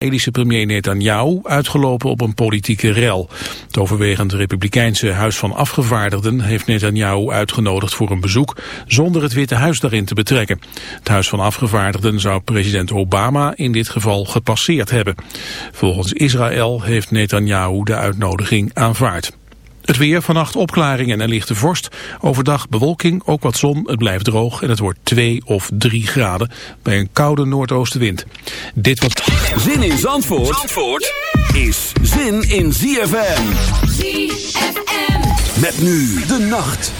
Israëlische premier Netanyahu uitgelopen op een politieke rel. Het overwegend republikeinse Huis van Afgevaardigden heeft Netanyahu uitgenodigd voor een bezoek zonder het Witte Huis daarin te betrekken. Het Huis van Afgevaardigden zou president Obama in dit geval gepasseerd hebben. Volgens Israël heeft Netanyahu de uitnodiging aanvaard. Het weer, vannacht opklaringen en lichte vorst. Overdag bewolking, ook wat zon, het blijft droog en het wordt 2 of 3 graden bij een koude noordoostenwind. Dit was... Zin in Zandvoort, Zandvoort is zin in ZFM. ZFM. Met nu de nacht.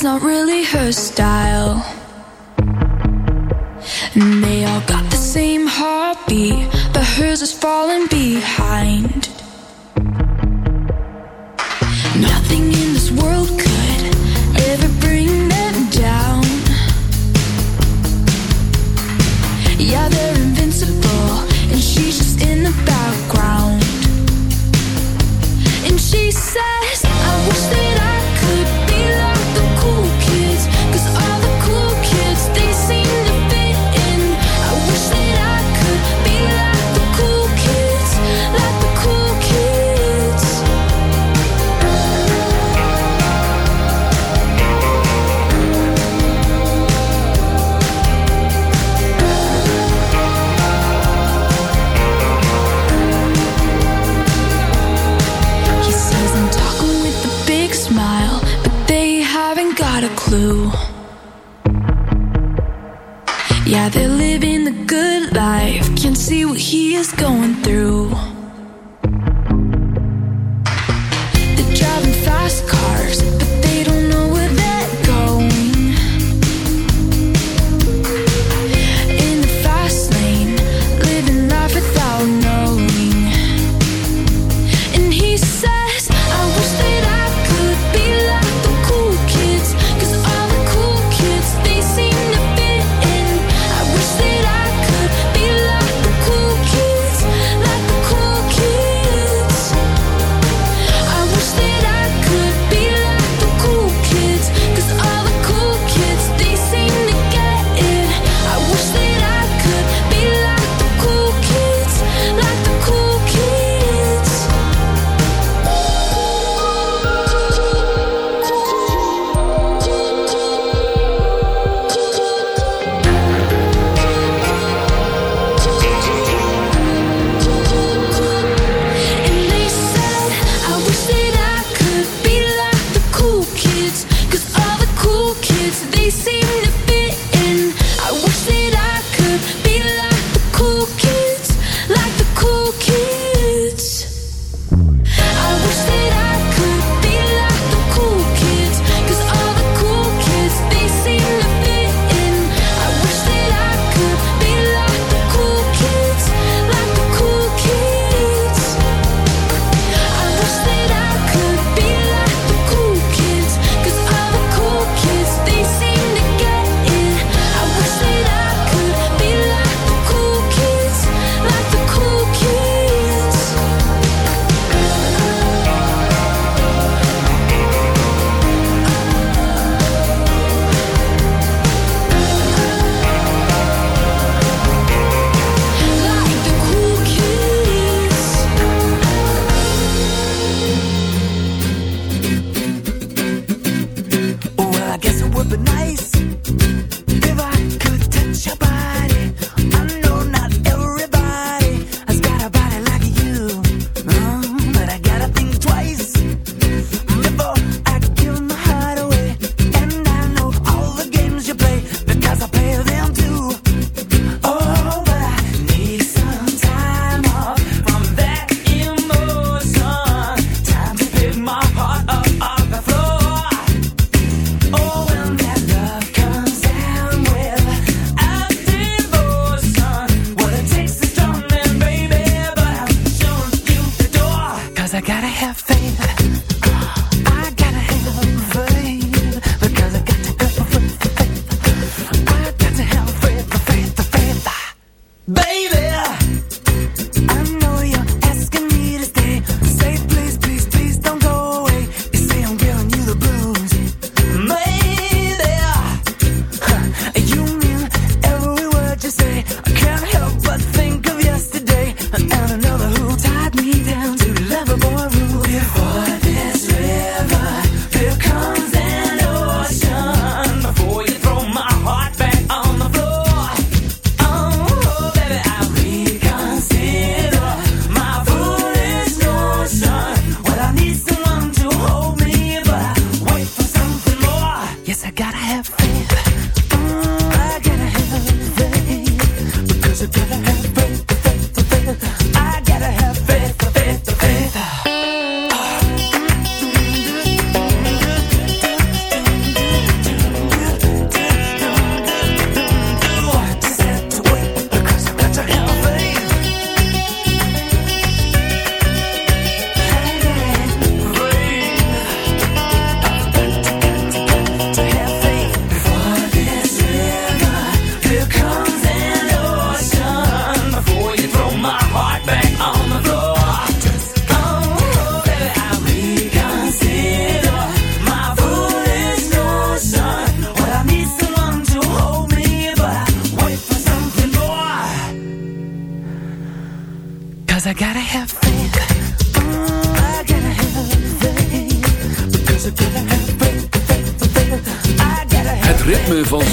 It's not really her style. And they all got the same heartbeat. just going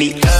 me up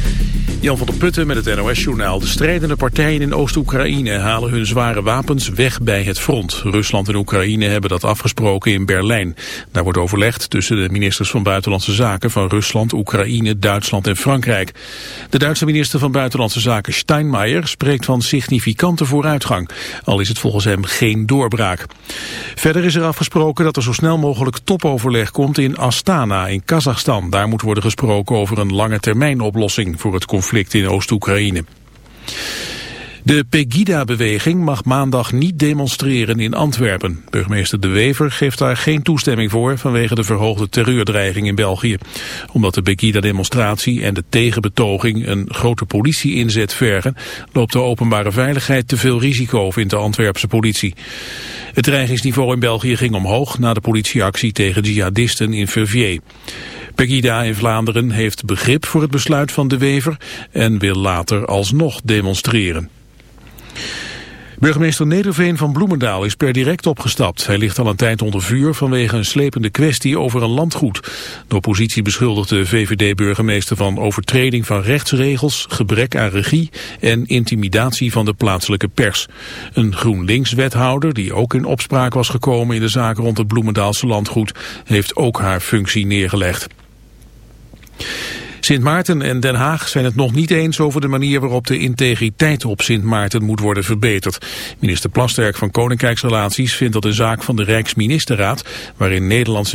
Jan van der Putten met het NOS-journaal. De strijdende partijen in Oost-Oekraïne halen hun zware wapens weg bij het front. Rusland en Oekraïne hebben dat afgesproken in Berlijn. Daar wordt overlegd tussen de ministers van Buitenlandse Zaken van Rusland, Oekraïne, Duitsland en Frankrijk. De Duitse minister van Buitenlandse Zaken Steinmeier spreekt van significante vooruitgang. Al is het volgens hem geen doorbraak. Verder is er afgesproken dat er zo snel mogelijk topoverleg komt in Astana in Kazachstan. Daar moet worden gesproken over een lange termijn oplossing voor het conflict in Oost-Oekraïne. De Pegida-beweging mag maandag niet demonstreren in Antwerpen. Burgemeester De Wever geeft daar geen toestemming voor vanwege de verhoogde terreurdreiging in België. Omdat de Pegida-demonstratie en de tegenbetoging een grote politie-inzet vergen, loopt de openbare veiligheid te veel risico, vindt de Antwerpse politie. Het dreigingsniveau in België ging omhoog na de politieactie tegen jihadisten in Verviers. Pegida in Vlaanderen heeft begrip voor het besluit van De Wever en wil later alsnog demonstreren. Burgemeester Nederveen van Bloemendaal is per direct opgestapt. Hij ligt al een tijd onder vuur vanwege een slepende kwestie over een landgoed. De oppositie beschuldigt de VVD-burgemeester van overtreding van rechtsregels, gebrek aan regie en intimidatie van de plaatselijke pers. Een GroenLinks-wethouder, die ook in opspraak was gekomen in de zaak rond het Bloemendaalse landgoed, heeft ook haar functie neergelegd. Sint Maarten en Den Haag zijn het nog niet eens over de manier waarop de integriteit op Sint Maarten moet worden verbeterd. Minister Plasterk van Koninkrijksrelaties vindt dat een zaak van de Rijksministerraad, waarin Nederlandse